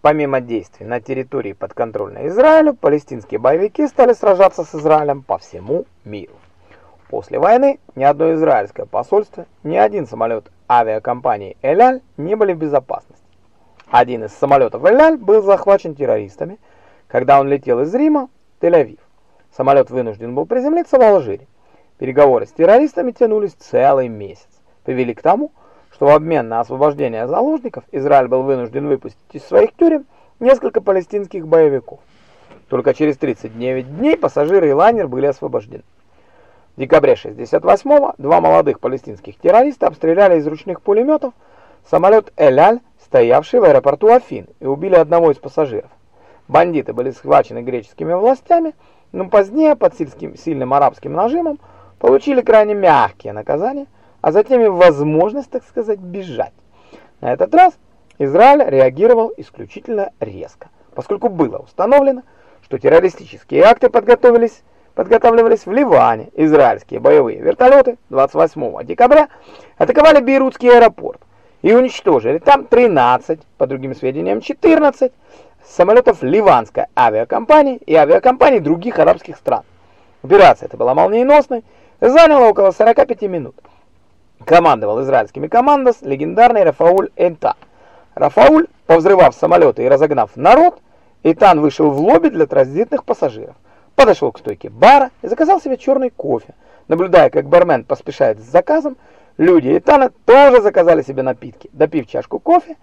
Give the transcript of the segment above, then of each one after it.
Помимо действий на территории подконтрольной Израилю, палестинские боевики стали сражаться с Израилем по всему миру. После войны ни одно израильское посольство, ни один самолет авиакомпании «Эляль» не были в безопасности. Один из самолетов «Эляль» был захвачен террористами, когда он летел из Рима в Тель-Авив. Самолет вынужден был приземлиться в Алжире. Переговоры с террористами тянулись целый месяц. Привели к тому, что в обмен на освобождение заложников Израиль был вынужден выпустить из своих тюрем несколько палестинских боевиков. Только через 39 дней пассажиры и лайнер были освобождены. В декабре 68-го два молодых палестинских террориста обстреляли из ручных пулеметов самолет «Эляль», стоявший в аэропорту Афин, и убили одного из пассажиров. Бандиты были схвачены греческими властями, но позднее под сильным арабским нажимом получили крайне мягкие наказания, а затем и возможность, так сказать, бежать. На этот раз Израиль реагировал исключительно резко, поскольку было установлено, что террористические акты подготовились, подготавливались в Ливане. Израильские боевые вертолеты 28 декабря атаковали Бейрутский аэропорт и уничтожили там 13, по другим сведениям 14 самолетов ливанской авиакомпании и авиакомпаний других арабских стран. Операция эта была молниеносной, заняла около 45 минут. Командовал израильскими командос легендарный Рафауль Энта. Рафауль, повзрывав самолеты и разогнав народ, Этан вышел в лобби для транзитных пассажиров. Подошел к стойке бара и заказал себе черный кофе. Наблюдая, как бармен поспешает с заказом, люди Этана тоже заказали себе напитки. Допив чашку кофе,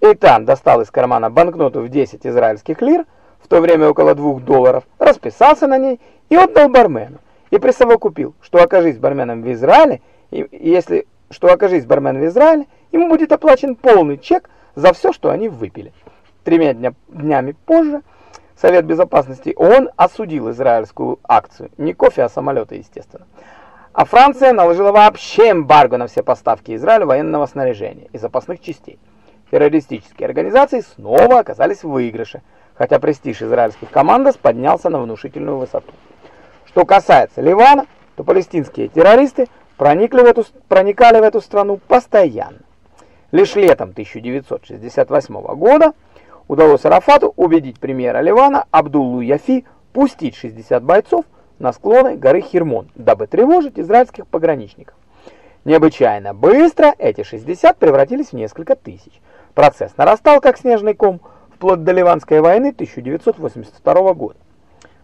Эйтан достал из кармана банкноту в 10 израильских лир, в то время около 2 долларов, расписался на ней и отдал бармену. И присовокупил, что окажись барменом в Израиле, и если что окажись бармен в Израиле, ему будет оплачен полный чек за все, что они выпили. Тремя дня, днями позже Совет Безопасности ООН осудил израильскую акцию. Не кофе, а самолеты, естественно. А Франция наложила вообще эмбарго на все поставки Израилю военного снаряжения и запасных частей террористические организации снова оказались в выигрыше, хотя престиж израильских командос поднялся на внушительную высоту. Что касается Ливана, то палестинские террористы проникли в эту, проникали в эту страну постоянно. Лишь летом 1968 года удалось Арафату убедить премьера Ливана Абдуллу Яфи пустить 60 бойцов на склоны горы Хермон, дабы тревожить израильских пограничников. Необычайно быстро эти 60 превратились в несколько тысяч. Процесс нарастал как снежный ком вплоть до Ливанской войны 1982 года.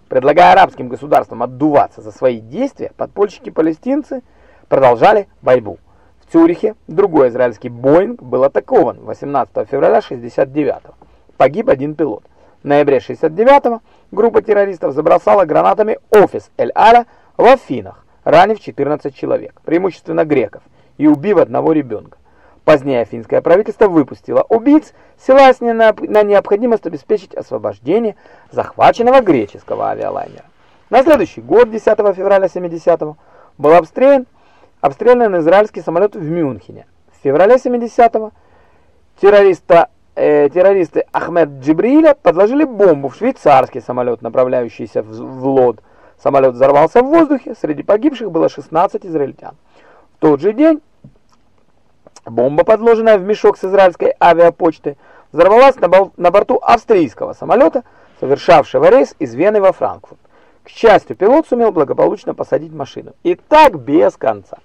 Предлагая арабским государствам отдуваться за свои действия, подпольщики-палестинцы продолжали борьбу. В Цюрихе другой израильский Боинг был атакован 18 февраля 69 -го. Погиб один пилот. В ноябре 69 группа террористов забросала гранатами офис Эль-Аля в Афинах, ранив 14 человек, преимущественно греков, и убив одного ребенка. Позднее афинское правительство выпустило убийц, ссылаясь на необходимость обеспечить освобождение захваченного греческого авиалайнера. На следующий год, 10 февраля 70-го, был обстрелян, обстрелян израильский самолет в Мюнхене. В феврале 70-го террориста, э, террористы Ахмед Джибриля подложили бомбу в швейцарский самолет, направляющийся в, в Лод. Самолет взорвался в воздухе, среди погибших было 16 израильтян. В тот же день Бомба, подложенная в мешок с израильской авиапочты, взорвалась на, на борту австрийского самолета, совершавшего рейс из Вены во Франкфурт. К счастью, пилот сумел благополучно посадить машину. И так без конца.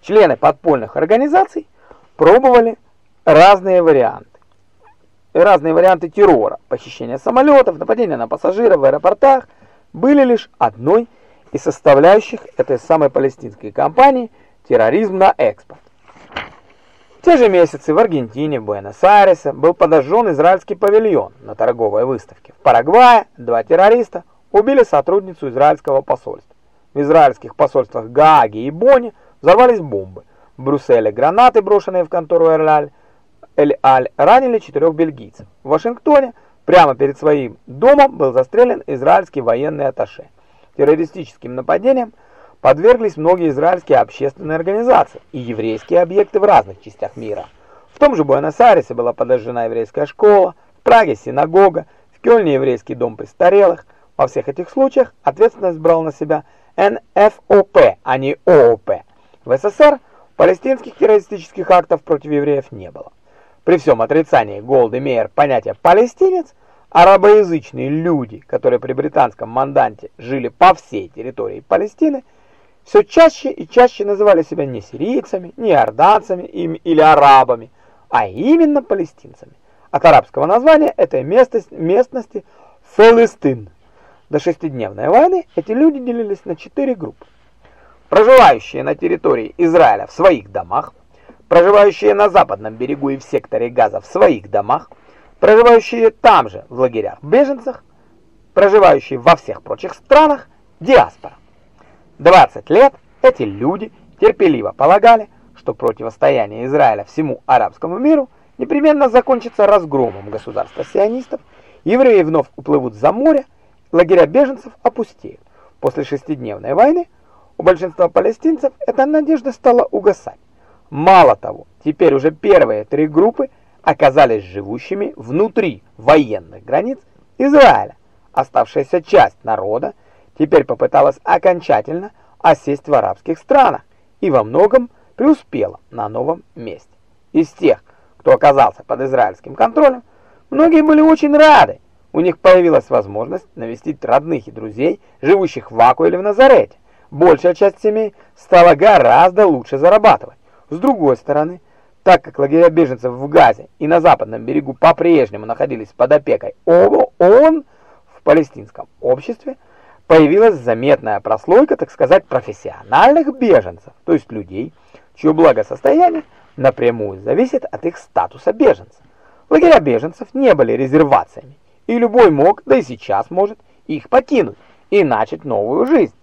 Члены подпольных организаций пробовали разные варианты. Разные варианты террора, похищения самолетов, нападения на пассажиров в аэропортах были лишь одной из составляющих этой самой палестинской кампании терроризм на экспорт. В те же месяцы в Аргентине, в Буэнос-Айресе был подожжен израильский павильон на торговой выставке. В Парагвае два террориста убили сотрудницу израильского посольства. В израильских посольствах Гааге и Бонне взорвались бомбы. В Брюсселе гранаты, брошенные в контору Эль-Аль, ранили четырех бельгийцев. В Вашингтоне прямо перед своим домом был застрелен израильский военный атташе. Террористическим нападением – подверглись многие израильские общественные организации и еврейские объекты в разных частях мира. В том же Буэнос-Айресе была подожжена еврейская школа, в Праге синагога, в Кёльне еврейский дом престарелых. Во всех этих случаях ответственность брал на себя НФОП, а не ООП. В СССР палестинских террористических актов против евреев не было. При всем отрицании Голды Мейер понятия «палестинец», арабоязычные люди, которые при британском манданте жили по всей территории Палестины, все чаще и чаще называли себя не сирийцами, не иорданцами или арабами, а именно палестинцами. От арабского названия этой местности, местности Фалестин. До шестидневной войны эти люди делились на четыре группы. Проживающие на территории Израиля в своих домах, проживающие на западном берегу и в секторе Газа в своих домах, проживающие там же в лагерях беженцах, проживающие во всех прочих странах, диаспора. 20 лет эти люди терпеливо полагали, что противостояние Израиля всему арабскому миру непременно закончится разгромом государства сионистов, евреи вновь уплывут за море, лагеря беженцев опустеют. После шестидневной войны у большинства палестинцев эта надежда стала угасать. Мало того, теперь уже первые три группы оказались живущими внутри военных границ Израиля. Оставшаяся часть народа теперь попыталась окончательно осесть в арабских странах и во многом преуспела на новом месте. Из тех, кто оказался под израильским контролем, многие были очень рады. У них появилась возможность навестить родных и друзей, живущих в Аку или в Назарете. Большая часть семей стала гораздо лучше зарабатывать. С другой стороны, так как лагеря беженцев в Газе и на западном берегу по-прежнему находились под опекой ООН, в палестинском обществе появилась заметная прослойка, так сказать, профессиональных беженцев, то есть людей, чье благосостояние напрямую зависит от их статуса беженца. Лагеря беженцев не были резервациями, и любой мог, да и сейчас может, их покинуть и начать новую жизнь.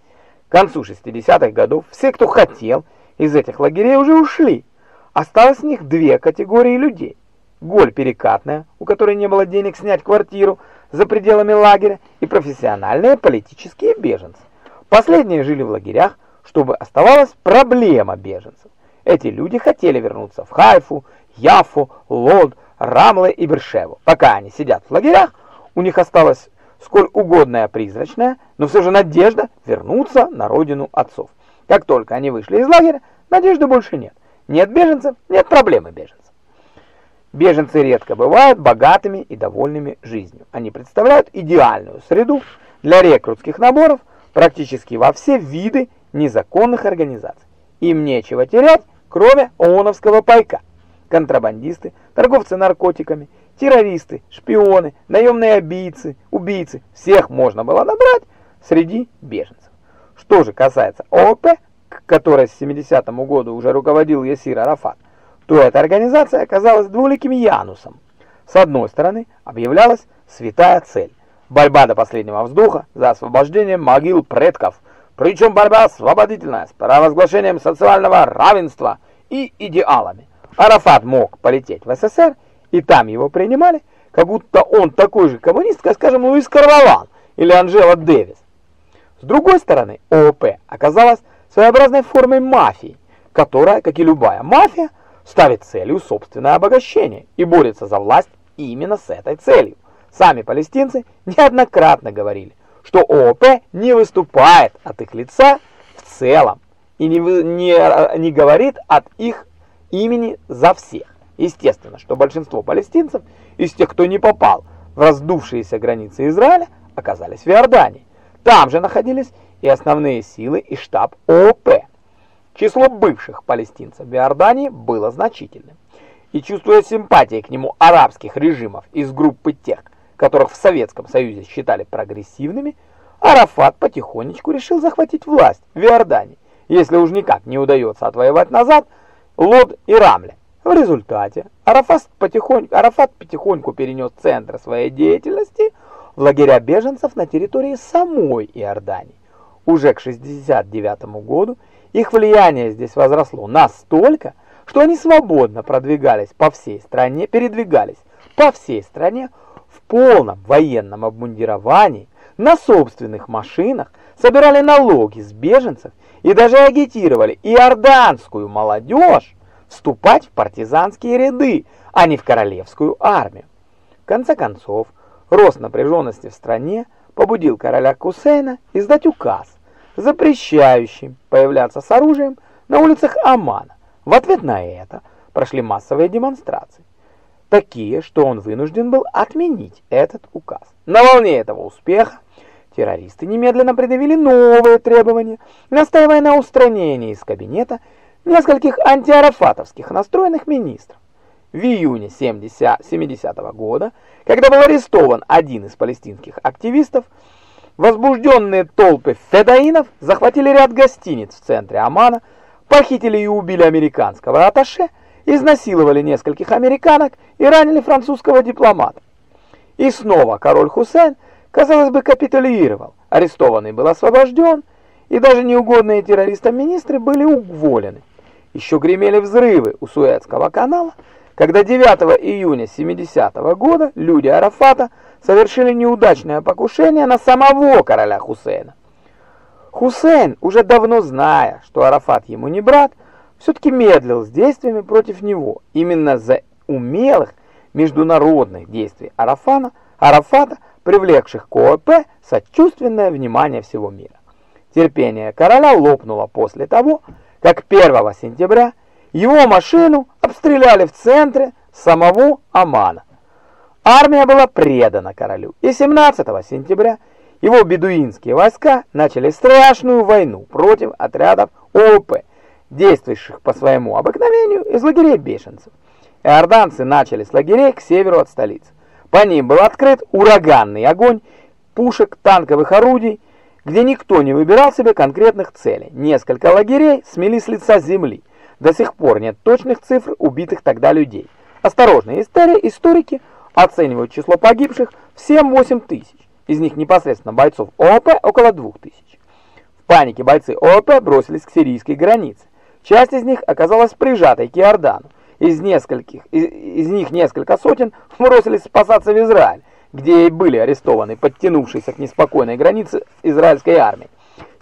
Концу 60-х годов все, кто хотел, из этих лагерей уже ушли. Осталось в них две категории людей. Голь перекатная, у которой не было денег снять квартиру за пределами лагеря, и профессиональные политические беженцы. Последние жили в лагерях, чтобы оставалась проблема беженцев. Эти люди хотели вернуться в Хайфу, Яфу, Лод, Рамле и Бершеву. Пока они сидят в лагерях, у них осталась сколь угодная призрачная, но все же надежда вернуться на родину отцов. Как только они вышли из лагеря, надежды больше нет. Нет беженцев, нет проблемы беженцев. Беженцы редко бывают богатыми и довольными жизнью. Они представляют идеальную среду для рекрутских наборов практически во все виды незаконных организаций. Им нечего терять, кроме ООНовского пайка. Контрабандисты, торговцы наркотиками, террористы, шпионы, наемные убийцы, убийцы, всех можно было набрать среди беженцев. Что же касается ООП, которой с 70-му году уже руководил Ясир Арафат, то эта организация оказалась двуликим янусом. С одной стороны, объявлялась святая цель – борьба до последнего вздоха за освобождение могил предков, причем борьба освободительная с провозглашением социального равенства и идеалами. Арафат мог полететь в СССР, и там его принимали, как будто он такой же коммунист, как, скажем, Луис Карвалан или Анжела Дэвис. С другой стороны, ООП оказалась своеобразной формой мафии, которая, как и любая мафия, ставит целью собственное обогащение и борется за власть именно с этой целью. Сами палестинцы неоднократно говорили, что ООП не выступает от их лица в целом и не, не, не говорит от их имени за всех. Естественно, что большинство палестинцев из тех, кто не попал в раздувшиеся границы Израиля, оказались в Иордании. Там же находились и основные силы и штаб ООП. Число бывших палестинцев в Иордании было значительным. И чувствуя симпатии к нему арабских режимов из группы тех, которых в Советском Союзе считали прогрессивными, Арафат потихонечку решил захватить власть в Иордании, если уж никак не удается отвоевать назад Лод и Рамле. В результате Арафат потихоньку, Арафат потихоньку перенес центр своей деятельности в лагеря беженцев на территории самой Иордании. Уже к 69 году их влияние здесь возросло настолько, что они свободно продвигались по всей стране, передвигались по всей стране в полном военном обмундировании, на собственных машинах, собирали налоги с беженцев и даже агитировали иорданскую молодежь вступать в партизанские ряды, а не в королевскую армию. В конце концов, рост напряженности в стране побудил короля Кусейна издать указ, запрещающий появляться с оружием на улицах Амана. В ответ на это прошли массовые демонстрации. такие, что он вынужден был отменить этот указ. На волне этого успеха террористы немедленно предъявили новые требования, настаивая на устранении из кабинета нескольких антиарафатовских настроенных министров. В июне 70, 70 -го года, когда был арестован один из палестинских активистов, возбужденные толпы федаинов захватили ряд гостиниц в центре Омана, похитили и убили американского атташе, изнасиловали нескольких американок и ранили французского дипломата. И снова король Хусейн, казалось бы, капитулировал. Арестованный был освобожден, и даже неугодные террористам министры были уволены. Еще гремели взрывы у Суэцкого канала, когда 9 июня 70 -го года люди Арафата совершили неудачное покушение на самого короля Хусейна. Хусейн, уже давно зная, что Арафат ему не брат, все-таки медлил с действиями против него. Именно за умелых международных действий Арафана, Арафата, привлекших к ООП сочувственное внимание всего мира. Терпение короля лопнуло после того, как 1 сентября его машину обстреляли в центре самого Омана. Армия была предана королю, и 17 сентября его бедуинские войска начали страшную войну против отрядов ООП, действующих по своему обыкновению из лагерей бешенцев. Иорданцы начали с лагерей к северу от столицы. По ним был открыт ураганный огонь пушек, танковых орудий, где никто не выбирал себе конкретных целей. Несколько лагерей смели с лица земли. До сих пор нет точных цифр убитых тогда людей. Осторожные историки оценивают число погибших в 7-8 тысяч. Из них непосредственно бойцов ООП около 2 тысяч. В панике бойцы ООП бросились к сирийской границе. Часть из них оказалась прижатой к Иордану. Из нескольких, из, из них несколько сотен бросились спасаться в Израиль, где и были арестованы подтянувшиеся к неспокойной границе израильской армии.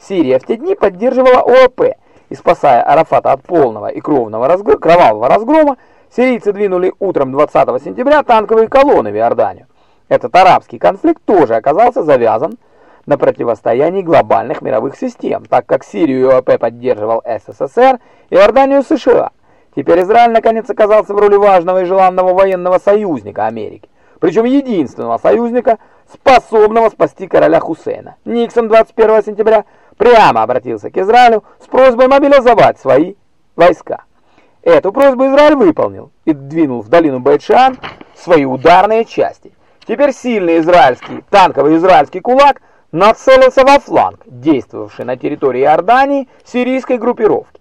Сирия в те дни поддерживала ООП, и спасая Арафата от полного и кровного разгр... кровавого разгрома, сирийцы двинули утром 20 сентября танковые колонны в Иорданию. Этот арабский конфликт тоже оказался завязан на противостоянии глобальных мировых систем, так как Сирию ОАП поддерживал СССР и Иорданию США. Теперь Израиль наконец оказался в роли важного и желанного военного союзника Америки, причем единственного союзника, способного спасти короля Хусейна. Никсон 21 сентября прямо обратился к Израилю с просьбой мобилизовать свои войска. Эту просьбу Израиль выполнил и двинул в долину Бейт-Шан свои ударные части. Теперь сильный израильский, танковый израильский кулак – нацелился во фланг, действовавший на территории Иордании сирийской группировки.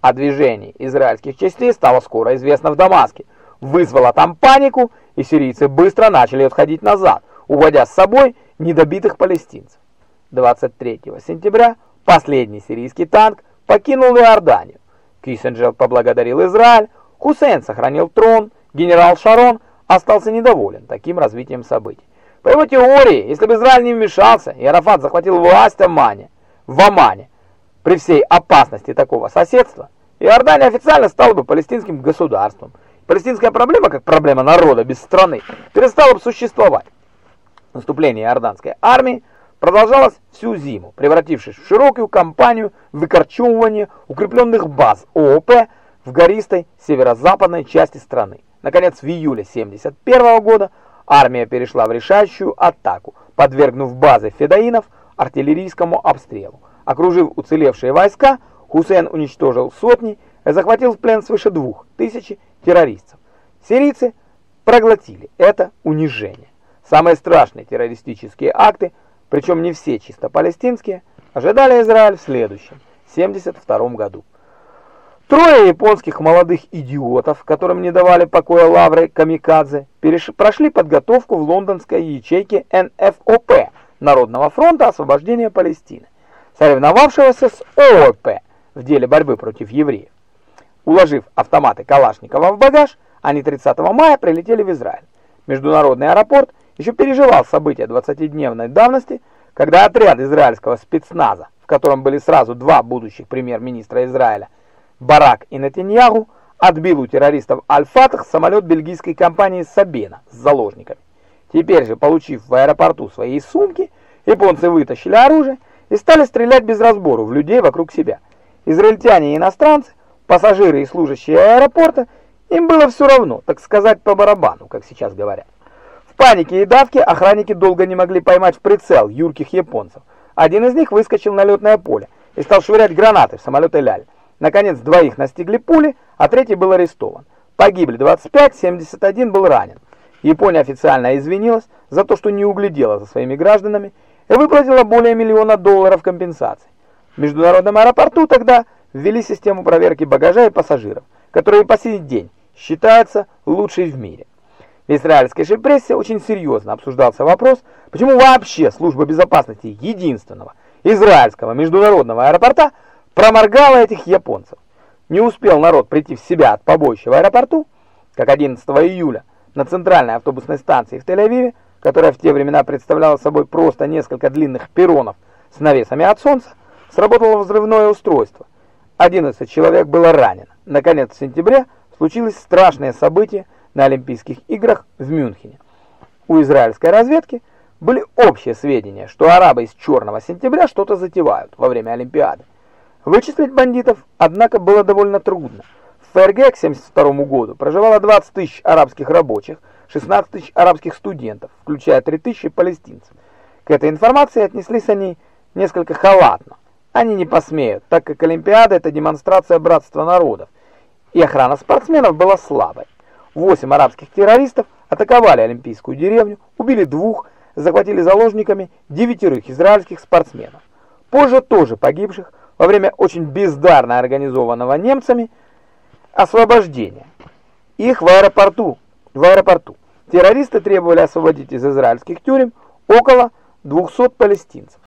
О движении израильских частей стало скоро известно в Дамаске, вызвало там панику, и сирийцы быстро начали отходить назад, уводя с собой недобитых палестинцев. 23 сентября последний сирийский танк покинул Иорданию. Киссинджер поблагодарил Израиль, Хусейн сохранил трон, генерал Шарон остался недоволен таким развитием событий. По его теории, если бы Израиль не вмешался, и Арафат захватил власть в Омане, в Омане, при всей опасности такого соседства, Иордания официально стала бы палестинским государством. Палестинская проблема, как проблема народа без страны, перестала бы существовать. Наступление иорданской армии продолжалось всю зиму, превратившись в широкую кампанию выкорчевывания укрепленных баз ООП в гористой северо-западной части страны. Наконец, в июле 1971 года Армия перешла в решающую атаку, подвергнув базы федаинов артиллерийскому обстрелу. Окружив уцелевшие войска, Хусейн уничтожил сотни и захватил в плен свыше двух тысяч террористов. Сирийцы проглотили это унижение. Самые страшные террористические акты, причем не все чисто палестинские, ожидали Израиль в следующем, 72 году. Трое японских молодых идиотов, которым не давали покоя лавры камикадзе, прошли подготовку в лондонской ячейке НФОП Народного фронта освобождения Палестины, соревновавшегося с ООП в деле борьбы против евреев. Уложив автоматы Калашникова в багаж, они 30 мая прилетели в Израиль. Международный аэропорт еще переживал события 20-дневной давности, когда отряд израильского спецназа, в котором были сразу два будущих премьер-министра Израиля, Барак и Нетаньяху отбил у террористов Аль-Фатах самолет бельгийской компании Сабена с заложниками. Теперь же, получив в аэропорту свои сумки, японцы вытащили оружие и стали стрелять без разбору в людей вокруг себя. Израильтяне и иностранцы, пассажиры и служащие аэропорта Им было все равно, так сказать, по барабану, как сейчас говорят. В панике и давке охранники долго не могли поймать в прицел юрких японцев. Один из них выскочил на летное поле и стал швырять гранаты в самолеты «Ляль». Наконец, двоих настигли пули, а третий был арестован. Погибли 25, 71 был ранен. Япония официально извинилась за то, что не углядела за своими гражданами и выплатила более миллиона долларов компенсаций. В международном аэропорту тогда ввели систему проверки багажа и пассажиров, которая по сей день считается лучшей в мире. В израильской прессе очень серьезно обсуждался вопрос, почему вообще служба безопасности единственного израильского международного аэропорта проморгала этих японцев. Не успел народ прийти в себя от побоища в аэропорту, как 11 июля на центральной автобусной станции в Тель-Авиве, которая в те времена представляла собой просто несколько длинных перронов с навесами от солнца, сработало взрывное устройство. 11 человек было ранено. Наконец, в сентябре случилось страшное событие на Олимпийских играх в Мюнхене. У израильской разведки были общие сведения, что арабы из Черного сентября что-то затевают во время Олимпиады. Вычислить бандитов, однако, было довольно трудно. В ФРГ к 1972 году проживало 20 тысяч арабских рабочих, 16 тысяч арабских студентов, включая 3 тысячи палестинцев. К этой информации отнеслись они несколько халатно. Они не посмеют, так как Олимпиада – это демонстрация братства народов, и охрана спортсменов была слабой. Восемь арабских террористов атаковали Олимпийскую деревню, убили двух, захватили заложниками девятерых израильских спортсменов. Позже тоже погибших во время очень бездарно организованного немцами освобождения. Их в аэропорту, в аэропорту. Террористы требовали освободить из израильских тюрем около 200 палестинцев.